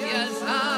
gracias pena